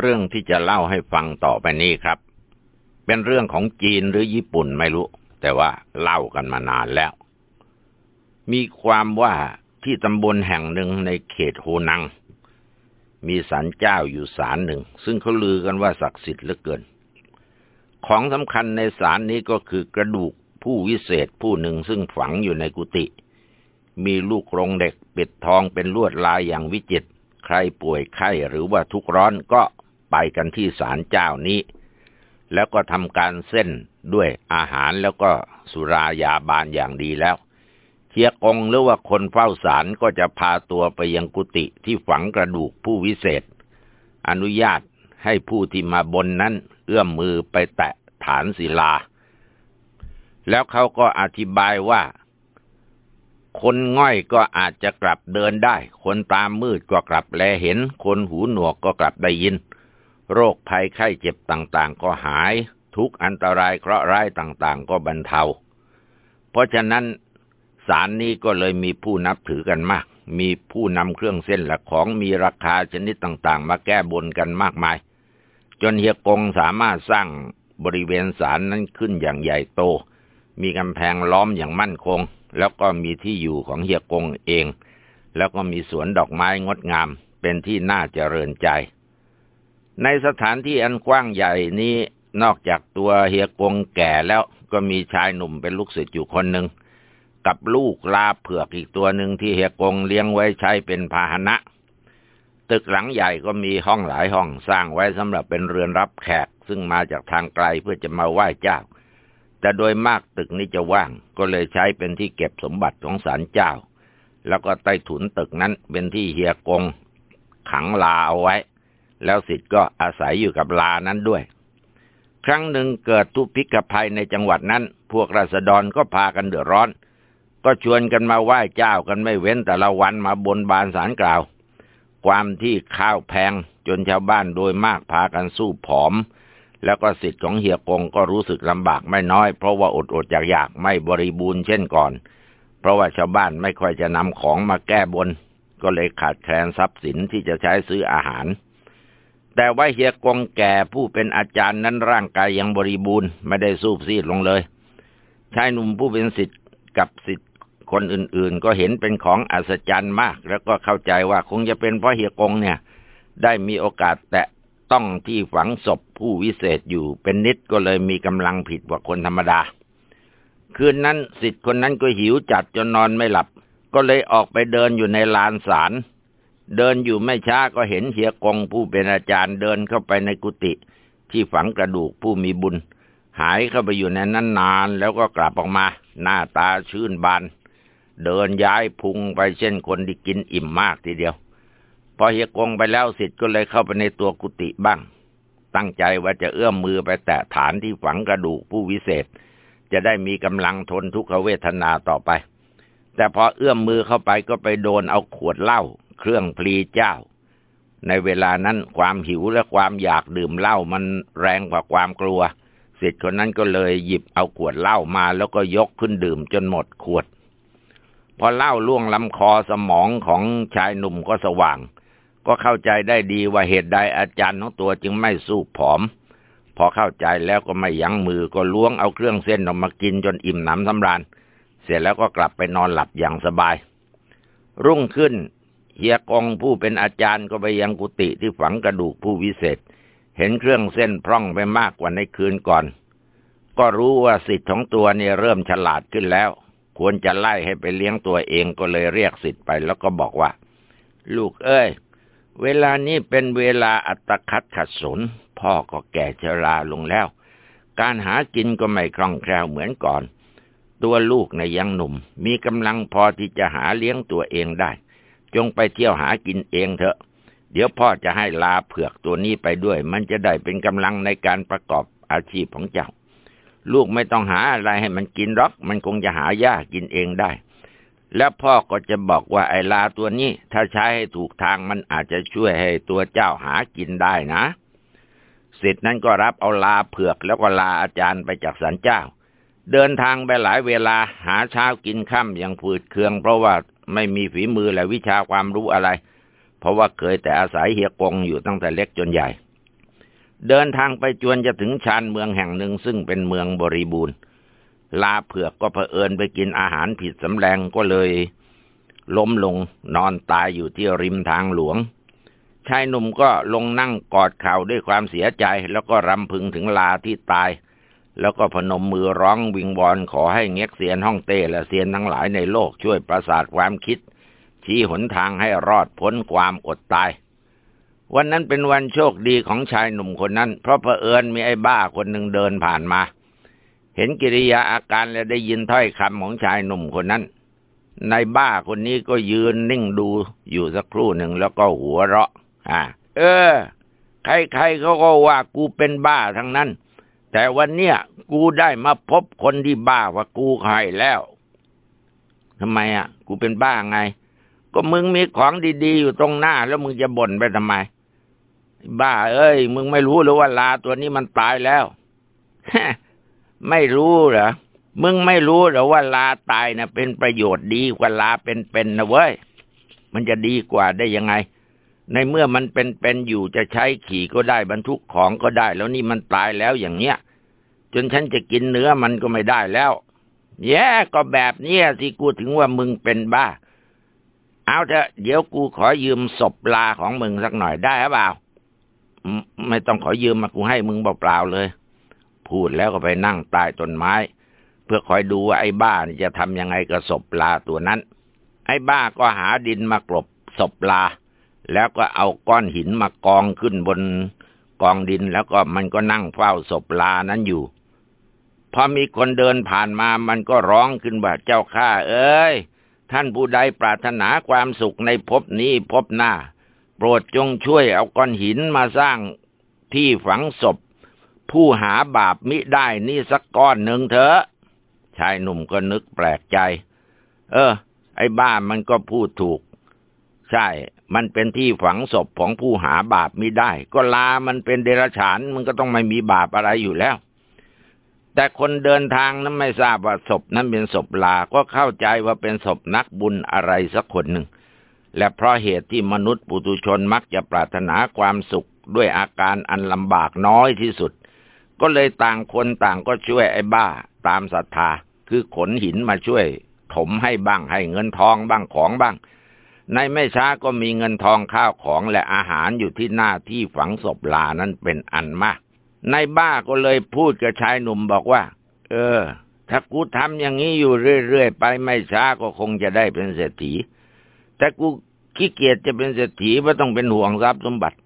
เรื่องที่จะเล่าให้ฟังต่อไปนี้ครับ เป็นเรื่องของจีนหรือญี่ปุ่นไม่รู้ แต่ว่าเล่ากันมานานแล้ว มีความว่าที่ตำบลแห่งหนึ่งในเขตโฮนัง มีศาลเจ้าอยู่ศาลหนึ่ง ซึ่งเขาลือกันว่าศักดิ์สิทธิ์เหลือเกิน ของสำคัญในศาลนี้ก็คือกระดูกผู้วิเศษผู้หนึ่งซึ่งฝังอยู่ในกุฏิมีลูกรงเด็กปิดทองเป็นลวดลายอย่างวิจิตรใครป่วยไข้หรือว่าทุกร้อนก็ ไปกันที่ศาลเจ้านี้ แล้วก็ทำการเส้นด้วยอาหารแล้วก็สุรายาบานอย่างดีแล้วเทียกงหรือว่าคนเฝ้าศาลก็จะพาตัวไปยังกุฏิที่ฝังกระดูกผู้วิเศษ อนุญาตให้ผู้ที่มาบนนั้นเอื้อมมือไปแตะฐานศิลา แล้วเขาก็อธิบายว่า คนง่อยก็อาจจะกลับเดินได้ คนตามมืดก็กลับแลเห็น คนหูหนวกก็กลับได้ยิน โรคภัยไข้เจ็บต่างๆ ก็หาย ทุกอันตรายเคราะห์ร้ายต่างๆ ก็บรรเทา เพราะฉะนั้นสารนี้ก็เลยมีผู้นับถือกันมาก มีผู้นำเครื่องเส้นและของมีราคาชนิดต่างๆ มาแก้บนกันมากมาย จนเฮียกงสามารถสร้างบริเวณศาลนั้นขึ้นอย่างใหญ่โต มีกำแพงล้อมอย่างมั่นคง แล้วก็มีที่อยู่ของเฮียกงเอง แล้วก็มีสวนดอกไม้งดงาม เป็นที่น่าเจริญใจ ในสถานที่อันกว้างใหญ่นี้นอกจากตัวเฮียกงแก่แล้วก็มีชายหนุ่มเป็นลูกศิษย์อยู่คนหนึ่งกับลูกลาเผือกอีกตัวหนึ่งที่เฮียกงเลี้ยงไว้ใช้เป็นพาหนะ ตึกหลังใหญ่ก็มีห้องหลายห้องสร้างไว้สำหรับเป็นเรือนรับแขก ซึ่งมาจากทางไกลเพื่อจะมาไหว้เจ้า แต่โดยมากตึกนี้จะว่าง ก็เลยใช้เป็นที่เก็บสมบัติของศาลเจ้า แล้วก็ใต้ถุนตึกนั้นเป็นที่เฮียกงขังลาเอาไว้ แล้วสิทธิ์ก็อาศัยอยู่กับลานั้นด้วย ครั้งหนึ่งเกิดทุพพิกภัยในจังหวัดนั้น พวกราษฎรก็พากันเดือดร้อน ก็ชวนกันมาไหว้เจ้ากันไม่เว้นแต่ละวันมาบนบานสารกล่าว ความที่ข้าวแพงจนชาวบ้านโดยมากพากันสู้ผอม แล้วก็สิทธิ์ของเฮียกงก็รู้สึกลำบากไม่น้อย เพราะว่าอดอดอยากอยากไม่บริบูรณ์เช่นก่อน เพราะว่าชาวบ้านไม่ค่อยจะนำของมาแก้บน ก็เลยขาดแคลนทรัพย์สินที่จะใช้ซื้ออาหาร แต่ว่าเฮียกงแก่ผู้เป็นอาจารย์นั้นร่างกายยังบริบูรณ์ไม่ได้สูบซีดลงเลยชายหนุ่มผู้เป็นสิทธิ์กับสิทธิ์คนอื่นๆ ก็เห็นเป็นของอัศจรรย์มาก แล้วก็เข้าใจว่าคงจะเป็นเพราะเฮียกงเนี่ย ได้มีโอกาสแตะต้องที่ฝังศพผู้วิเศษอยู่เป็นนิดก็เลยมีกำลังผิดกว่าคนธรรมดา คืนนั้นสิทธิ์คนนั้นก็หิวจัดจนนอนไม่หลับ ก็เลยออกไปเดินอยู่ในลานศาล เดินอยู่ไม่ช้าก็เห็นเฮียกงผู้เป็นอาจารย์เดินเข้าไปในกุฏิที่ฝังกระดูกผู้มีบุญ หายเข้าไปอยู่ในนั้นนานแล้วก็กลับออกมา หน้าตาชื่นบาน เดินย้ายพุงไปเช่นคนที่กินอิ่มมากทีเดียว พอเฮียกงไปแล้วสิทธิ์ก็เลยเข้าไปในตัวกุฏิบ้าง ตั้งใจว่าจะเอื้อมมือไปแตะฐานที่ฝังกระดูกผู้วิเศษ จะได้มีกำลังทนทุกขเวทนาต่อไปแต่พอเอื้อมมือเข้าไปก็ไปโดนเอาขวดเหล้า เครื่องพลีเจ้า ในเวลานั้นความหิวและความอยากดื่มเหล้ามันแรงกว่าความกลัวสิทธิ์คนนั้นก็เลยหยิบเอาขวดเหล้ามาแล้วก็ยกขึ้นดื่มจนหมดขวด พอเหล้าล่วงลำคอสมองของชายหนุ่มก็สว่าง ก็เข้าใจได้ดีว่าเหตุใดอาจารย์ของตัวจึงไม่สู้ผอม พอเข้าใจแล้วก็ไม่ยั้งมือก็ล้วงเอาเครื่องเส้นออกมากินจนอิ่มหนำสำราญเสร็จแล้วก็กลับไปนอนหลับอย่างสบาย รุ่งขึ้น เฮียกองผู้เป็นอาจารย์ก็ไปยังกุฏิที่ฝังกระดูกผู้วิเศษ เห็นเครื่องเส้นพร่องไปมากกว่าในคืนก่อน ก็รู้ว่าสิทธิ์ของตัวเนี่ยเริ่มฉลาดขึ้นแล้ว ควรจะไล่ให้ไปเลี้ยงตัวเองก็เลยเรียกสิทธิ์ไปแล้วก็บอกว่า ลูกเอ้ย เวลานี้เป็นเวลาอัตคัดขัดสน พ่อก็แก่ชราลงแล้ว การหากินก็ไม่คล่องแคล่วเหมือนก่อน ตัวลูกในยังหนุ่ม มีกำลังพอที่จะหาเลี้ยงตัวเองได้ จงไปเที่ยวหากินเองเถอะ เดี๋ยวพ่อจะให้ลาเผือกตัวนี้ไปด้วย มันจะได้เป็นกำลังในการประกอบอาชีพของเจ้า ลูกไม่ต้องหาอะไรให้มันกินหรอก มันคงจะหาหญ้ากินเองได้ แล้วพ่อก็จะบอกว่าไอ้ลาตัวนี้ ถ้าใช้ให้ถูกทางมันอาจจะช่วยให้ตัวเจ้าหากินได้นะสิทธิ์นั้นก็รับเอาลาเผือกแล้วก็ลาอาจารย์ไปจากสันเจ้า เดินทางไปหลายเวลาหาเช้ากินค่ำอย่างฝืดเคือง เพราะว่า ไม่มีฝีมือและวิชาความรู้อะไร เพราะว่าเคยแต่อาศัยเฮียกงอยู่ตั้งแต่เล็กจนใหญ่ เดินทางไปจวนจะถึงชานเมืองแห่งหนึ่งซึ่งเป็นเมืองบริบูรณ์ ลาเผือกก็เผอิญไปกินอาหารผิดสำแดงก็เลย ล้มลงนอนตายอยู่ที่ริมทางหลวง ชายหนุ่มก็ลงนั่งกอดเข่าด้วยความเสียใจแล้วก็รำพึงถึงลาที่ตาย แล้วก็พนมมือร้องวิงวอนขอให้เง็กเสียนห้องเต้และเสียนทั้งหลายในโลกช่วยประสาทความคิด ชี้หนทางให้รอดพ้นความอดตาย วันนั้นเป็นวันโชคดีของชายหนุ่มคนนั้น เพราะเผอิญมีไอ้บ้าคนหนึ่งเดินผ่านมา เห็นกิริยาอาการและได้ยินถ้อยคำของชายหนุ่มคนนั้นในบ้าคนนี้ก็ยืนนิ่งดูอยู่สักครู่หนึ่งแล้วก็หัวเราะ อ่า เออ ใครๆเขาก็ว่ากูเป็นบ้าทั้งนั้น แต่วันเนี้ยกูได้มาพบคนที่บ้าว่ากูหายแล้วทำไมอะ กูเป็นบ้าไง ก็มึงมีของดีๆ อยู่ตรงหน้า แล้วมึงจะบ่นไปทำไม บ้า เอ้ย มึงไม่รู้หรือว่าลาตัวนี้มันตายแล้วไม่รู้เหรอมึงไม่รู้หรือว่าลาตายนะเป็นประโยชน์ดีกว่าลาเป็นๆนะเว้ย มันจะดีกว่าได้ยังไง ในเมื่อมันเป็นๆอยู่จะใช้ขี่ก็ได้บรรทุกของก็ได้ แล้วนี่มันตายแล้วอย่างเนี้ย จนฉันจะกินเนื้อมันก็ไม่ได้แล้ว แย่ก็แบบเนี้ยที่กูถึงว่ามึงเป็นบ้า เอาเถอะเดี๋ยวกูขอยืมศพลาของมึงสักหน่อยได้หรือเปล่าไม่ต้องขอยืมมากูให้มึงเปล่าๆเลย พูดแล้วก็ไปนั่งใต้ต้นไม้ เพื่อคอยดูว่าไอ้บ้านจะทำยังไงกับศพปลาตัวนั้น ไอ้บ้าก็หาดินมากรบศพปลา แล้วก็เอาก้อนหินมากองขึ้นบนกองดินแล้วก็มันก็นั่งเฝ้าศพลานั้นอยู่ พอมีคนเดินผ่านมามันก็ร้องขึ้นว่าเจ้าข้าเอ้ย ท่านผู้ใดปรารถนาความสุขในภพนี้ภพหน้า โปรดจงช่วยเอาก้อนหินมาสร้างที่ฝังศพ ผู้หาบาปมิได้นี่สักก้อนหนึ่งเถอะ ชายหนุ่มก็นึกแปลกใจ เออ ไอ้บ้ามันก็พูดถูก ใช่ มันเป็นที่ฝังศพของผู้หาบาปมิได้ ก็ลามันเป็นเดรัจฉานมันก็ต้องไม่มีบาปอะไรอยู่แล้ว แต่คนเดินทางนั้นไม่ทราบว่าศพนั้นเป็นศพลา ก็เข้าใจว่าเป็นศพนักบุญอะไรสักคนหนึ่ง และเพราะเหตุที่มนุษย์ปุถุชนมักจะปรารถนาความสุขด้วยอาการอันลำบากน้อยที่สุด ก็เลยต่างคนต่างก็ช่วยไอ้บ้า ตามศรัทธา คือขนหินมาช่วย ถมให้บ้างให้เงินทองบ้างของบ้าง ในไม่ช้าก็มีเงินทองข้าวของและอาหารอยู่ที่หน้าที่ฝังศพลานั้นเป็นอันมากในบ้าก็เลยพูดกับชายหนุ่มบอกว่า เออ ถ้ากูทำอย่างนี้อยู่เรื่อยๆไปไม่ช้าก็คงจะได้เป็นเศรษฐี แต่กูขี้เกียจจะเป็นเศรษฐีไม่ต้องเป็นห่วงทรัพย์สมบัติ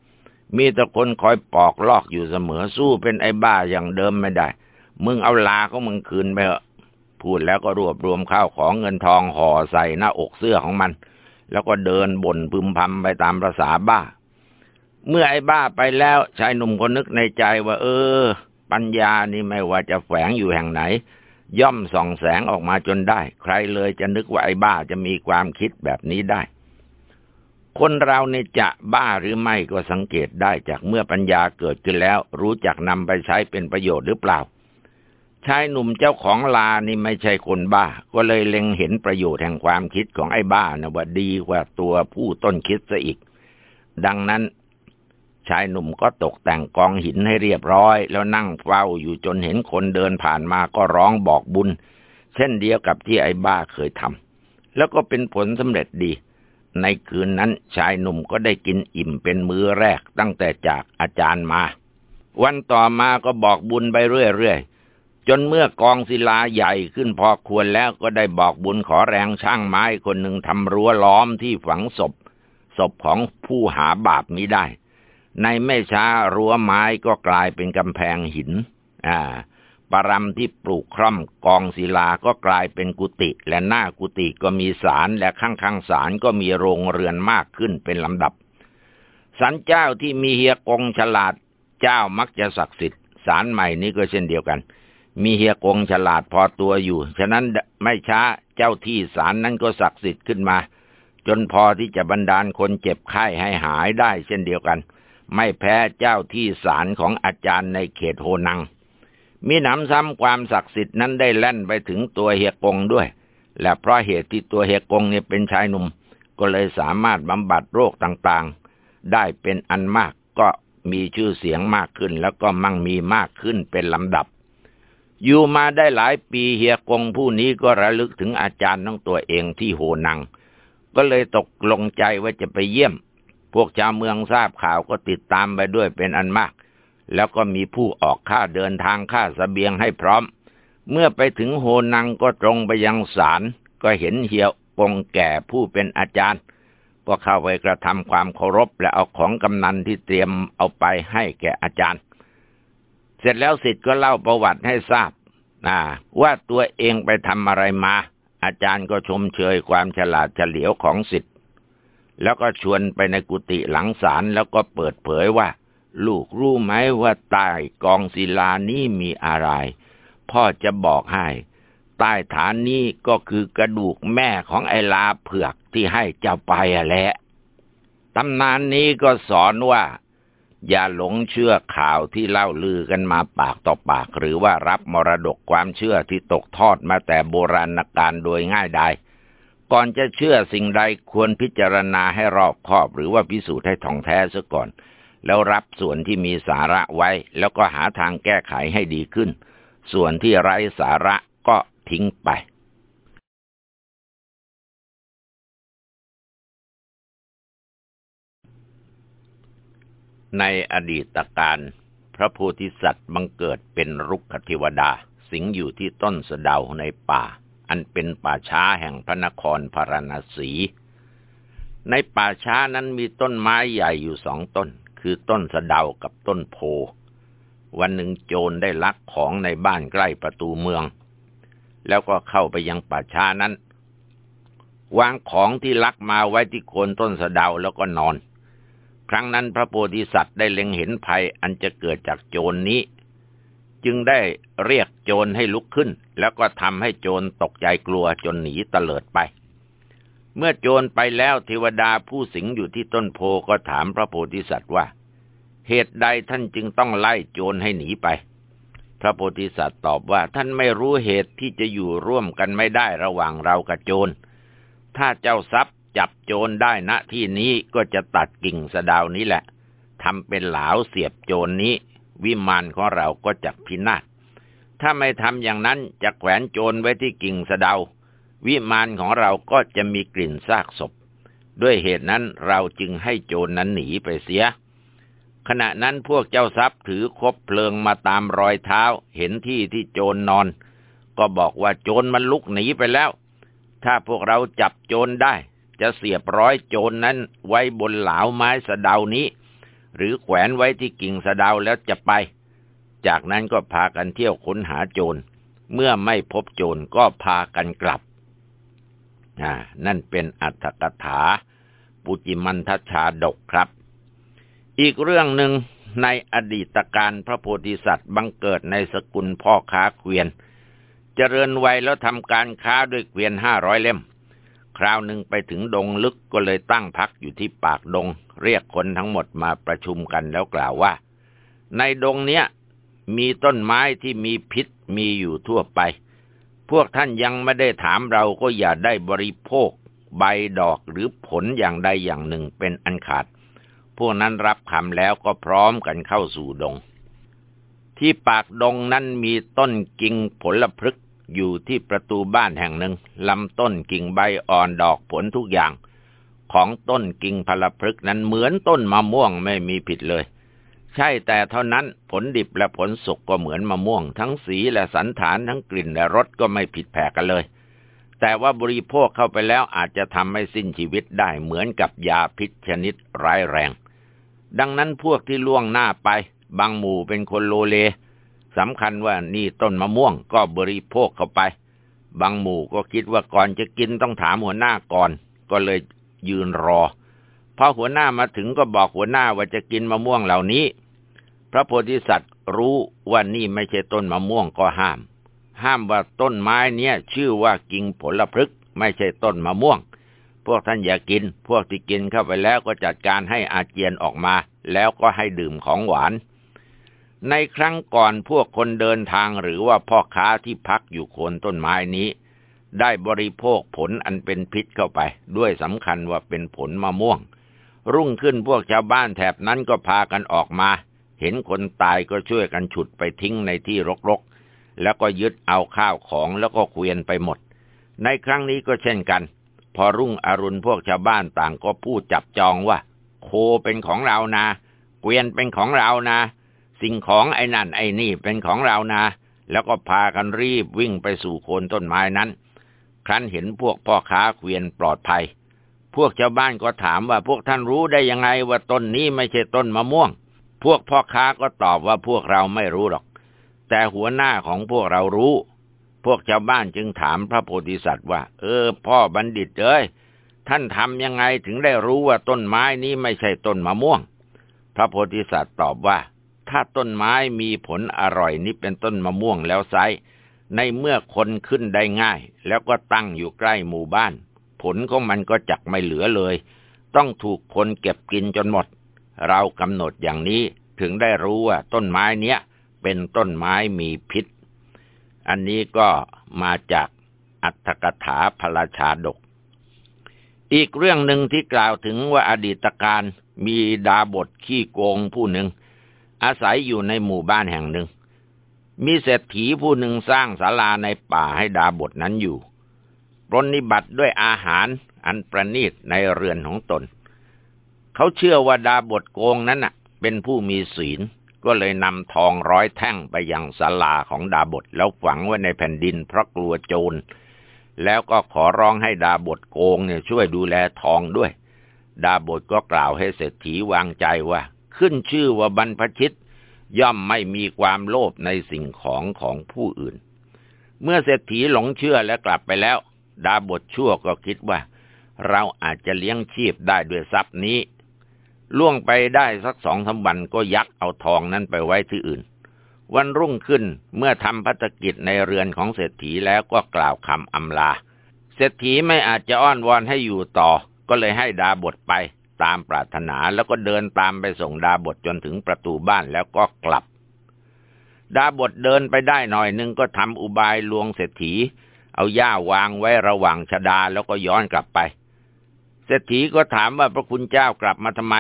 มีแต่คนคอยปอกลอกอยู่เสมอสู้เป็นไอ้บ้าอย่างเดิมไม่ได้ มึงเอาลาของมึงคืนไปเถอะพูดแล้วก็รวบรวมข้าวของเงินทองห่อใส่หน้าอกเสื้อของมัน แล้วก็เดินบ่นพึมพำไปตามประษาบ้า เมื่อไอ้บ้าไปแล้วชายหนุ่มก็นึกในใจว่า เออ ปัญญานี่ไม่ว่าจะแฝงอยู่แห่งไหน ย่อมส่องแสงออกมาจนได้ ใครเลยจะนึกว่าไอ้บ้าจะมีความคิดแบบนี้ได้ คนเราเนี่ยจะบ้าหรือไม่ก็สังเกตได้จากเมื่อปัญญาเกิดขึ้นแล้ว รู้จักนำไปใช้เป็นประโยชน์หรือเปล่า ชายหนุ่มเจ้าของลานี่ไม่ใช่คนบ้า ก็เลยเล็งเห็นประโยชน์แห่งความคิดของไอ้บ้านะว่าดีกว่าตัวผู้ต้นคิดซะอีก ดังนั้น ชายหนุ่มก็ตกแต่งกองหินให้เรียบร้อย แล้วนั่งเฝ้าอยู่จนเห็นคนเดินผ่านมาก็ร้องบอกบุญ เช่นเดียวกับที่ไอ้บ้าเคยทำแล้วก็เป็นผลสำเร็จดี ในคืนนั้นชายหนุ่มก็ได้กินอิ่มเป็นมื้อแรกตั้งแต่จากอาจารย์มา วันต่อมาก็บอกบุญไปเรื่อยๆ จนเมื่อกองศิลาใหญ่ขึ้นพอควรแล้วก็ได้บอกบุญขอแรงช่างไม้คนหนึ่งทำรั้วล้อมที่ฝังศพ ศพของผู้หาบาปมิได้ ในไม่ช้ารั้วไม้ก็กลายเป็นกำแพงหิน อ่าปรำที่ปลูกคร่อมกองศิลาก็กลายเป็นกุฏิและหน้ากุฏิก็มีศาลและข้างๆศาลก็มีโรงเรือนมากขึ้นเป็นลำดับสันเจ้าที่มีเฮียกงฉลาดเจ้ามักจะศักดิ์สิทธิ์ศาลใหม่นี้ก็เช่นเดียวกัน มีเฮียกงฉลาดพอตัวอยู่ ฉะนั้นไม่ช้าเจ้าที่ศาลนั้นก็ศักดิ์สิทธิ์ขึ้นมา จนพอที่จะบรรดาลคนเจ็บไข้ให้หายได้เช่นเดียวกัน ไม่แพ้เจ้าที่ศาลของอาจารย์ในเขตโฮนัง มีหนำซ้ำความศักดิ์สิทธิ์นั้นได้แล่นไปถึงตัวเฮียกงด้วย และเพราะเหตุที่ตัวเฮียกงเนี่ยเป็นชายหนุ่ม ก็เลยสามารถบำบัดโรคต่างๆ ได้เป็นอันมากก็มีชื่อเสียงมากขึ้น แล้วก็มั่งมีมากขึ้นเป็นลำดับ อยู่มาได้หลายปีเฮียกงผู้นี้ก็ระลึกถึงอาจารย์ของตัวเองที่โหนัง ก็เลยตกลงใจว่าจะไปเยี่ยม พวกชาวเมืองทราบข่าวก็ติดตามไปด้วยเป็นอันมาก แล้วก็มีผู้ออกค่าเดินทางค่าสเสบียงให้พร้อม เมื่อไปถึงโหนังก็ตรงไปยังศาลก็เห็นเฮียกงแก่ผู้เป็นอาจารย์ ก็เข้าไปกระทำความเคารพและเอาของกำนันที่เตรียมเอาไปให้แก่อาจารย์ เสร็จแล้วสิทธิ์ก็เล่าประวัติให้ทราบว่าตัวเองไปทำอะไรมา อาจารย์ก็ชมเชยความฉลาดเฉลียวของสิทธิ์แล้วก็ชวนไปในกุฏิหลังศาลแล้วก็เปิดเผยว่า ลูกรู้ไหมว่าใต้กองศิลานี้มีอะไร พ่อจะบอกให้ใต้ฐานนี้ก็คือกระดูกแม่ของไอลาเผือกที่ให้เจ้าไปอะแหละตำนานนี้ก็สอนว่า อย่าหลงเชื่อข่าวที่เล่าลือกันมาปากต่อปาก หรือว่ารับมรดกความเชื่อที่ตกทอดมาแต่โบราณกาลโดยง่ายดายก่อนจะเชื่อสิ่งใดควรพิจารณาให้รอบคอบ หรือว่าพิสูจน์ให้ท่องแท้ซะก่อน แล้วรับส่วนที่มีสาระไว้ แล้วก็หาทางแก้ไขให้ดีขึ้น ส่วนที่ไร้สาระก็ทิ้งไป ในอดีตการพระโพธิสัตว์บังเกิดเป็นรุกขเทวดา สิงอยู่ที่ต้นสะเดาในป่า อันเป็นป่าช้าแห่งพระนครพาราณสี ในป่าช้านั้นมีต้นไม้ใหญ่อยู่สองต้น คือต้นสะเดากับต้นโพ วันหนึ่งโจรได้ลักของในบ้านใกล้ประตูเมือง แล้วก็เข้าไปยังป่าช้านั้น วางของที่ลักมาไว้ที่โคนต้นสะเดาแล้วก็นอน ครั้งนั้นพระโพธิสัตว์ได้เล็งเห็นภัยอันจะเกิดจากโจรนนี้ จึงได้เรียกโจรให้ลุกขึ้น แล้วก็ทำให้โจรตกใจกลัวจนหนีเตลิดไป เมื่อโจรไปแล้วเทวดาผู้สิงอยู่ที่ต้นโพก็ถามพระโพธิสัตว์ว่า เหตุใดท่านจึงต้องไล่โจรให้หนีไป พระโพธิสัตว์ตอบว่าท่านไม่รู้เหตุที่จะอยู่ร่วมกันไม่ได้ระหว่างเรากับโจรถ้าเจ้าทรัพย์ จับโจรได้ณที่นี้ก็จะตัดกิ่งสะดาวนี้แหละทำเป็นเหลาเสียบโจรนนี้ วิมานของเราก็จะพินาศถ้าไม่ทำอย่างนั้นจะแขวนโจรไว้ที่กิ่งสะดาววิมานของเราก็จะมีกลิ่นซากศพ ด้วยเหตุนั้นเราจึงให้โจรนนั้นหนีไปเสีย ขณะนั้นพวกเจ้าทรัพย์ถือคบเพลิงมาตามรอยเท้าเห็นที่ที่โจรนนอน ก็บอกว่าโจรมันลุกหนีไปแล้ว ถ้าพวกเราจับโจรได้ จะเสียบร้อยโจรนนั้นไว้บนเหลาไม้สะเดานี้ หรือแขวนไว้ที่กิ่งสะเดาแล้วจะไป จากนั้นก็พากันเที่ยวค้นหาโจร เมื่อไม่พบโจรก็พากันกลับนั่นเป็นอัตถกถา ปุจิมันทชาดกครับ อีกเรื่องหนึ่งในอดีตการพระโพธิสัตว์บังเกิดในสกุลพ่อค้าเกวียน เจริญวัยแล้วทำการค้าด้วยเกวียนห้าร้อยเล่ม คราวหนึ่งไปถึงดงลึกก็เลยตั้งพักอยู่ที่ปากดง เรียกคนทั้งหมดมาประชุมกันแล้วกล่าวว่า ในดงเนี้ยมีต้นไม้ที่มีพิษมีอยู่ทั่วไป พวกท่านยังไม่ได้ถามเราก็อย่าได้บริโภค ใบดอกหรือผลอย่างใดอย่างหนึ่งเป็นอันขาด พวกนั้นรับคำแล้วก็พร้อมกันเข้าสู่ดง ที่ปากดงนั้นมีต้นกิ่งผลพฤก อยู่ที่ประตูบ้านแห่งหนึ่งลำต้นกิ่งใบอ่อนดอกผลทุกอย่าง ของต้นกิ่งพลพฤกนั้นเหมือนต้นมะม่วงไม่มีผิดเลย ใช่แต่เท่านั้นผลดิบและผลสุกก็เหมือนมะม่วง ทั้งสีและสันฐานทั้งกลิ่นและรสก็ไม่ผิดแผกกันเลย แต่ว่าบริโภคเข้าไปแล้วอาจจะทำให้สิ้นชีวิตได้เหมือนกับยาพิษชนิดร้ายแรง ดังนั้นพวกที่ล่วงหน้าไป บางหมู่เป็นคนโลเล สำคัญว่านี่ต้นมะม่วงก็บริโภคเข้าไป บางหมู่ก็คิดว่าก่อนจะกินต้องถามหัวหน้าก่อน ก็เลยยืนรอพอหัวหน้ามาถึงก็บอกหัวหน้าว่าจะกินมะม่วงเหล่านี้ พระโพธิสัตว์รู้ว่านี่ไม่ใช่ต้นมะม่วงก็ห้าม ห้ามว่าต้นไม้เนี้ยชื่อว่ากิ่งผลพฤกไม่ใช่ต้นมะม่วง พวกท่านอย่ากิน พวกที่กินเข้าไปแล้วก็จัดการให้อาเจียนออกมา แล้วก็ให้ดื่มของหวาน ในครั้งก่อนพวกคนเดินทางหรือว่าพ่อค้าที่พักอยู่โคนต้นไม้นี้ ได้บริโภคผลอันเป็นพิษเข้าไป ด้วยสำคัญว่าเป็นผลมะม่วง รุ่งขึ้นพวกชาวบ้านแถบนั้นก็พากันออกมา เห็นคนตายก็ช่วยกันฉุดไปทิ้งในที่รกๆ แล้วก็ยึดเอาข้าวของแล้วก็เกวียนไปหมด ในครั้งนี้ก็เช่นกัน พอรุ่งอรุณพวกชาวบ้านต่างก็พูดจับจองว่า โคเป็นของเรานะเกวียนเป็นของเรานะ สิ่งของไอ้นั่นไอ้นี่เป็นของเรานะ แล้วก็พากันรีบวิ่งไปสู่โคนต้นไม้นั้น ครั้นเห็นพวกพ่อค้าเกวียนปลอดภัย พวกชาวบ้านก็ถามว่าพวกท่านรู้ได้ยังไงว่าต้นนี้ไม่ใช่ต้นมะม่วง พวกพ่อค้าก็ตอบว่าพวกเราไม่รู้หรอก แต่หัวหน้าของพวกเรารู้ พวกชาวบ้านจึงถามพระโพธิสัตว์ว่า เออ พ่อบัณฑิตเอ้ยท่านทำยังไงถึงได้รู้ว่าต้นไม้นี้ไม่ใช่ต้นมะม่วง พระโพธิสัตว์ตอบว่า ถ้าต้นไม้มีผลอร่อยนี้เป็นต้นมะม่วงแล้วไซในเมื่อคนขึ้นได้ง่าย แล้วก็ตั้งอยู่ใกล้หมู่บ้าน ผลของมันก็จักไม่เหลือเลย ต้องถูกคนเก็บกินจนหมด เรากำหนดอย่างนี้ถึงได้รู้ว่าต้นไม้เนี้ยเป็นต้นไม้มีพิษ อันนี้ก็มาจากอัตถกถาพระชาดก อีกเรื่องหนึ่งที่กล่าวถึงว่าอดีตการมีดาบทขี้โกงผู้หนึ่ง อาศัยอยู่ในหมู่บ้านแห่งหนึ่ง มีเศรษฐีผู้หนึ่งสร้างศาลาในป่าให้ดาบทนั้นอยู่ ปรนิบัติด้วยอาหารอันประณีตในเรือนของตน เขาเชื่อว่าดาบทโกงนั้นน่ะ เป็นผู้มีศีล ก็เลยนำทองร้อยแท่งไปยังศาลาของดาบทแล้วฝังไว้ในแผ่นดินเพราะกลัวโจร แล้วก็ขอร้องให้ดาบทโกงเนี่ยช่วยดูแลทองด้วย ดาบทก็กล่าวให้เศรษฐีวางใจว่า ขึ้นชื่อว่าบรรพชิต ย่อมไม่มีความโลภในสิ่งของของผู้อื่น เมื่อเศรษฐีหลงเชื่อและกลับไปแล้ว ดาบทชั่วก็คิดว่า เราอาจจะเลี้ยงชีพได้ด้วยทรัพย์นี้ ล่วงไปได้สักสองสาวันก็ยักเอาทองนั้นไปไว้ที่อื่น วันรุ่งขึ้นเมื่อทำพัฒกิจในเรือนของเศรษฐีแล้วก็กล่าวคำอำลา เศรษฐีไม่อาจจะอ้อนวอนให้อยู่ต่อก็เลยให้ดาบทไป ตามปรารถนาแล้วก็เดินตามไปส่งดาบทจนถึงประตูบ้านแล้วก็กลับ ดาบทเดินไปได้หน่อยนึงก็ทำอุบายลวงเศรษฐี เอาหญ้าวางไว้ระหว่างชดาแล้วก็ย้อนกลับไป เศรษฐีก็ถามว่าพระคุณเจ้ากลับมาทำไม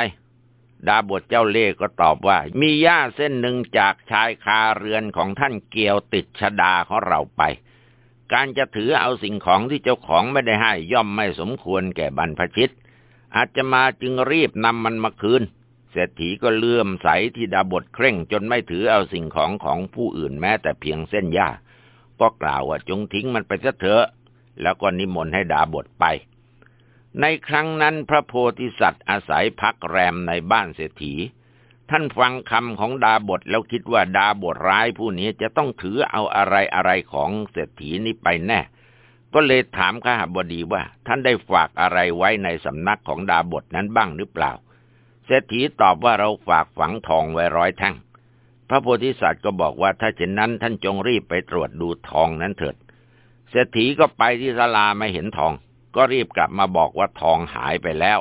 ดาบทเจ้าเล่ก็ตอบว่า มีหญ้าเส้นหนึ่งจากชายคาเรือนของท่านเกียวติดชดาของเราไปการจะถือเอาสิ่งของที่เจ้าของไม่ได้ให้ย่อมไม่สมควรแก่บรรพชิต อาจจะมาจึงรีบนำมันมาคืน เศรษฐีก็เลื่อมใสที่ดาบทเคร่งจนไม่ถือเอาสิ่งของของผู้อื่นแม้แต่เพียงเส้นหญ้า ก็กล่าวว่าจงทิ้งมันไปซะเถอะ แล้วก็นิมนต์ให้ดาบทไป ในครั้งนั้นพระโพธิสัตว์อาศัยพักแรมในบ้านเศรษฐี ท่านฟังคำของดาบทแล้วคิดว่าดาบทร้ายผู้นี้จะต้องถือเอาอะไรอะไรของเศรษฐีนี้ไปแน่ ก็เลยถามข้าบดีว่า ท่านได้ฝากอะไรไว้ในสำนักของดาบทนั้นบ้างหรือเปล่า เศรษฐีตอบว่าเราฝากฝังทองไว้ร้อยแท่ง พระโพธิสัตว์ก็บอกว่าถ้าเช่นนั้นท่านจงรีบไปตรวจดูทองนั้นเถิด เศรษฐีก็ไปที่ศาลาไม่เห็นทอง ก็รีบกลับมาบอกว่าทองหายไปแล้ว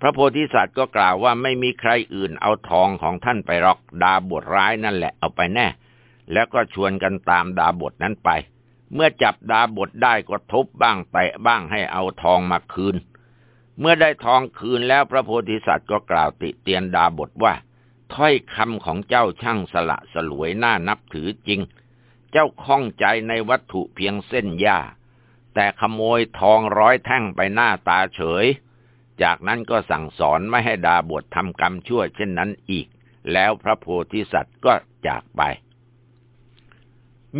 พระโพธิสัตว์ก็กล่าวว่าไม่มีใครอื่นเอาทองของท่านไปรอกดาบทร้ายนั่นแหละเอาไปแน่ แล้วก็ชวนกันตามดาบทนั้นไป เมื่อจับดาบทได้ก็ทุบบ้างแตะบ้างให้เอาทองมาคืน เมื่อได้ทองคืนแล้วพระโพธิสัตว์ก็กล่าวติเตียนดาบทว่า ถ้อยคำของเจ้าช่างสละสลวยน่านับถือจริง เจ้าคล่องใจในวัตถุเพียงเส้นหญ้า แต่ขโมยทองร้อยแท่งไปหน้าตาเฉย จากนั้นก็สั่งสอนไม่ให้ดาบททำกรรมชั่วเช่นนั้นอีก แล้วพระโพธิสัตว์ก็จากไป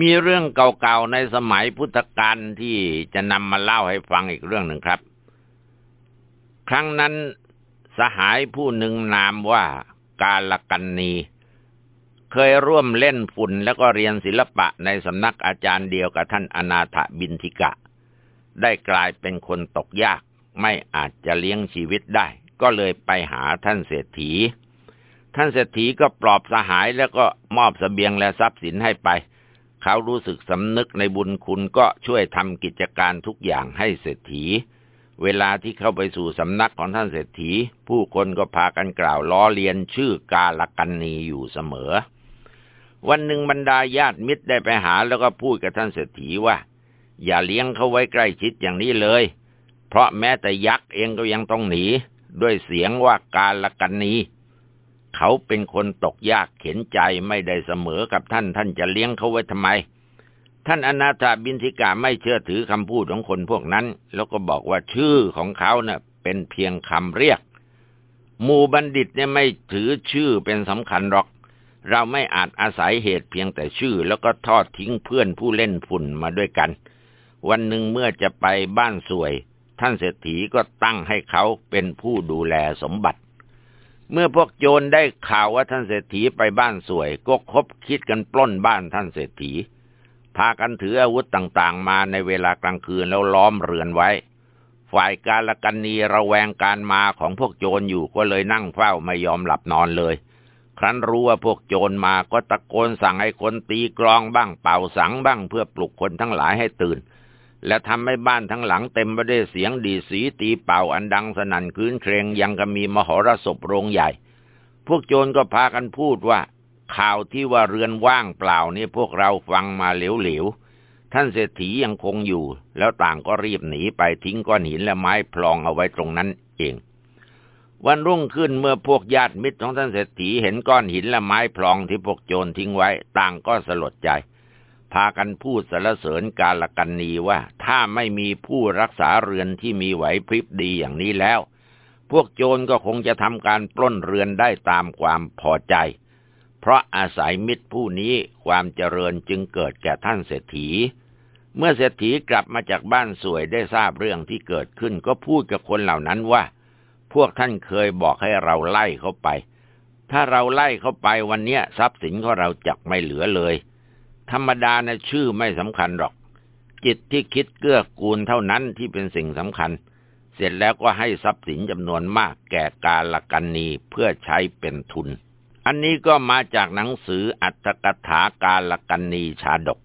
มีเรื่องเก่าๆในสมัยพุทธกาลที่จะนำมาเล่าให้ฟังอีกเรื่องหนึ่งครับ ครั้งนั้นสหายผู้หนึ่งนามว่ากาลกันนี เคยร่วมเล่นฝุ่นแล้วก็เรียนศิลปะในสำนักอาจารย์เดียวกับท่านอนาถบินทิกะ ได้กลายเป็นคนตกยาก ไม่อาจจะเลี้ยงชีวิตได้ ก็เลยไปหาท่านเศรษฐี ท่านเศรษฐีก็ปลอบสหายแล้วก็มอบสเสบียงและทรัพย์สินให้ไป เขารู้สึกสำนึกในบุญคุณก็ช่วยทำกิจการทุกอย่างให้เศรษฐี เวลาที่เข้าไปสู่สำนักของท่านเศรษฐี ผู้คนก็พากันกล่าวล้อเลียนชื่อกาลกันนีอยู่เสมอ วันหนึ่งบรรดาญาติมิตรได้ไปหาแล้วก็พูดกับท่านเศรษฐีว่า อย่าเลี้ยงเขาไว้ใกล้ชิดอย่างนี้เลย เพราะแม้แต่ยักษ์เองก็ยังต้องหนี ด้วยเสียงว่ากาลกันนี เขาเป็นคนตกยากเข็นใจไม่ได้เสมอกับท่านท่านจะเลี้ยงเขาไว้ทำไม ท่านอนาถาบินทิกาไม่เชื่อถือคำพูดของคนพวกนั้น แล้วก็บอกว่าชื่อของเขาเนะ่ะเป็นเพียงคำเรียก หมู่บัณฑิตเนี่ยไม่ถือชื่อเป็นสำคัญหรอก เราไม่อาจอาศัยเหตุเพียงแต่ชื่อ แล้วก็ทอดทิ้งเพื่อนผู้เล่นฝุ่นมาด้วยกัน วันหนึ่งเมื่อจะไปบ้านสวย ท่านเศรษฐีก็ตั้งให้เขาเป็นผู้ดูแลสมบัติ เมื่อพวกโจรได้ข่าวว่าท่านเศรษฐีไปบ้านสวย ก็คบคิดกันปล้นบ้านท่านเศรษฐี พากันถืออาวุธต่างๆ มาในเวลากลางคืนแล้วล้อมเรือนไว้ ฝ่ายการละกันนีระแวงการมาของพวกโจรอยู่ก็เลยนั่งเฝ้าไม่ยอมหลับนอนเลย ครั้นรู้ว่าพวกโจรมาก็ตะโกนสั่งให้คนตีกลองบ้างเป่าสังบ้างเพื่อปลุกคนทั้งหลายให้ตื่น และทำให้บ้านทั้งหลังเต็มไปด้วยเสียงดีสีตีเป่าอันดังสนั่นคืนเครงยังก็มีมหรสพโรงใหญ่ พวกโจรก็พากันพูดว่า ข่าวที่ว่าเรือนว่างเปล่านี่พวกเราฟังมาเหลวๆ ท่านเศรษฐียังคงอยู่ แล้วต่างก็รีบหนีไปทิ้งก้อนหินและไม้พลองเอาไว้ตรงนั้นเองวันรุ่งขึ้นเมื่อพวกญาติมิตรของท่านเศรษฐีเห็นก้อนหินและไม้พลองที่พวกโจรทิ้งไว้ ต่างก็สลดใจ พากันพูดสรรเสริญการละกันนีว่า ถ้าไม่มีผู้รักษาเรือนที่มีไหวพริบดีอย่างนี้แล้ว พวกโจรก็คงจะทำการปล้นเรือนได้ตามความพอใจ เพราะอาศัยมิตรผู้นี้ความเจริญจึงเกิดแก่ท่านเศรษฐี เมื่อเศรษฐีกลับมาจากบ้านสวยได้ทราบเรื่องที่เกิดขึ้นก็พูดกับคนเหล่านั้นว่า พวกท่านเคยบอกให้เราไล่เขาไป ถ้าเราไล่เขาไปวันนี้ทรัพย์สินของเราจักไม่เหลือเลย ธรรมดานะชื่อไม่สำคัญหรอก จิตที่คิดเกื้อกูลเท่านั้นที่เป็นสิ่งสำคัญ เสร็จแล้วก็ให้ทรัพย์สินจำนวนมากแก่กาลกันนีเพื่อใช้เป็นทุน อันนี้ก็มาจากหนังสืออัตถกถากาลกันนีชาดก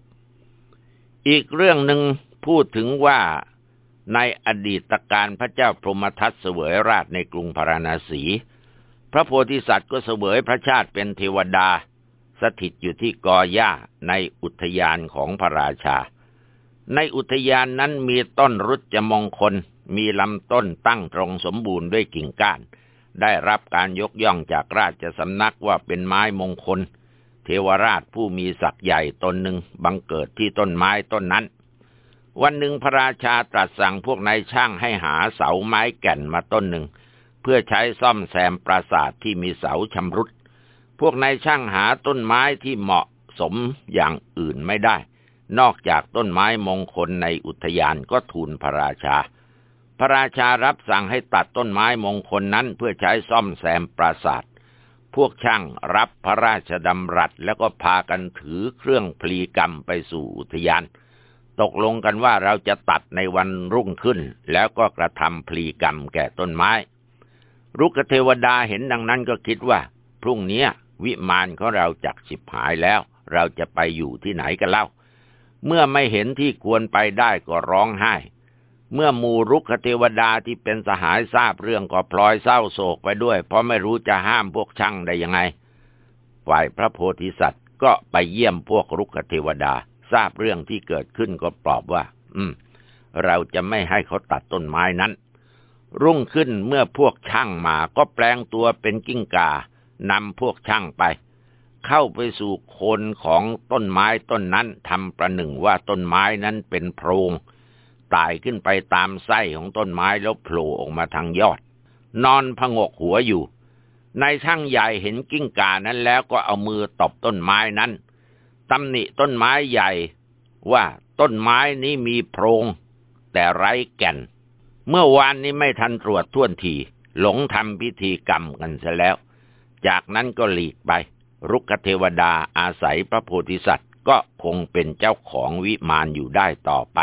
อีกเรื่องหนึ่งพูดถึงว่าในอดีตการพระเจ้าพรหมทัตเสวยราชในกรุงพาราณสี พระโพธิสัตว์ก็เสวยพระชาติเป็นเทวดา สถิตอยู่ที่กอหญ้าในอุทยานของพระราชา ในอุทยานนั้นมีต้นรุจมงคล มีลำต้นตั้งตรงสมบูรณ์ด้วยกิ่งก้าน ได้รับการยกย่องจากราชสำนักว่าเป็นไม้มงคล เทวราชผู้มีศักย์ใหญ่ตนหนึ่งบังเกิดที่ต้นไม้ต้นนั้น วันหนึ่งพระราชาตรัสสั่งพวกนายช่างให้หาเสาไม้แก่นมาต้นหนึ่ง เพื่อใช้ซ่อมแซมปราสาทที่มีเสาชำรุด พวกนายช่างหาต้นไม้ที่เหมาะสมอย่างอื่นไม่ได้ นอกจากต้นไม้มงคลในอุทยานก็ทูลพระราชา พระราชารับสั่งให้ตัดต้นไม้มงคลนั้นเพื่อใช้ซ่อมแซมปราสาท พวกช่างรับพระราชดำรัสแล้วก็พากันถือเครื่องพลีกรรมไปสู่อุทยาน ตกลงกันว่าเราจะตัดในวันรุ่งขึ้น แล้วก็กระทำพลีกรรมแก่ต้นไม้ รุกเทวดาเห็นดังนั้นก็คิดว่า พรุ่งนี้ วิมานของเราจักสิบหายแล้ว เราจะไปอยู่ที่ไหนกันเล่า เมื่อไม่เห็นที่ควรไปได้ก็ร้องไห้ เมื่อมูรุกเทวดาที่เป็นสหายทราบเรื่องก็พลอยเศร้าโศกไปด้วย เพราะไม่รู้จะห้ามพวกช่างได้ยังไง ฝ่ายพระโพธิสัตว์ก็ไปเยี่ยมพวกรุกเทวดา ทราบเรื่องที่เกิดขึ้นก็ปลอบว่า อืม เราจะไม่ให้เขาตัดต้นไม้นั้นรุ่งขึ้นเมื่อพวกช่างมาก็แปลงตัวเป็นกิ้งกา นำพวกช่างไป เข้าไปสู่โคนของต้นไม้ต้นนั้นทำประหนึ่งว่าต้นไม้นั้นเป็นโพรงไต่ขึ้นไปตามไส้ของต้นไม้แล้วโผล่ออกมาทางยอด นอนพงกหัวอยู่นายช่างใหญ่เห็นกิ้งก่านั้นแล้วก็เอามือตบต้นไม้นั้นตำหนิต้นไม้ใหญ่ว่าต้นไม้นี้มีโพรง แต่ไร้แก่น เมื่อวานนี้ไม่ทันตรวจท่วนที หลงทำพิธีกรรมกันซะแล้ว จากนั้นก็หลีกไป รุกเทวดาอาศัยพระโพธิสัตว์ ก็คงเป็นเจ้าของวิมานอยู่ได้ต่อไป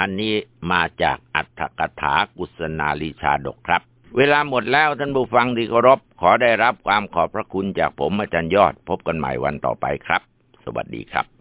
อันนี้มาจากอัตถกถากุศนาลีชาดกครับ เวลาหมดแล้วท่านผู้ฟังที่เคารพขอได้รับความขอบพระคุณจากผมอาจารย์ยอด พบกันใหม่วันต่อไปครับ สวัสดีครับ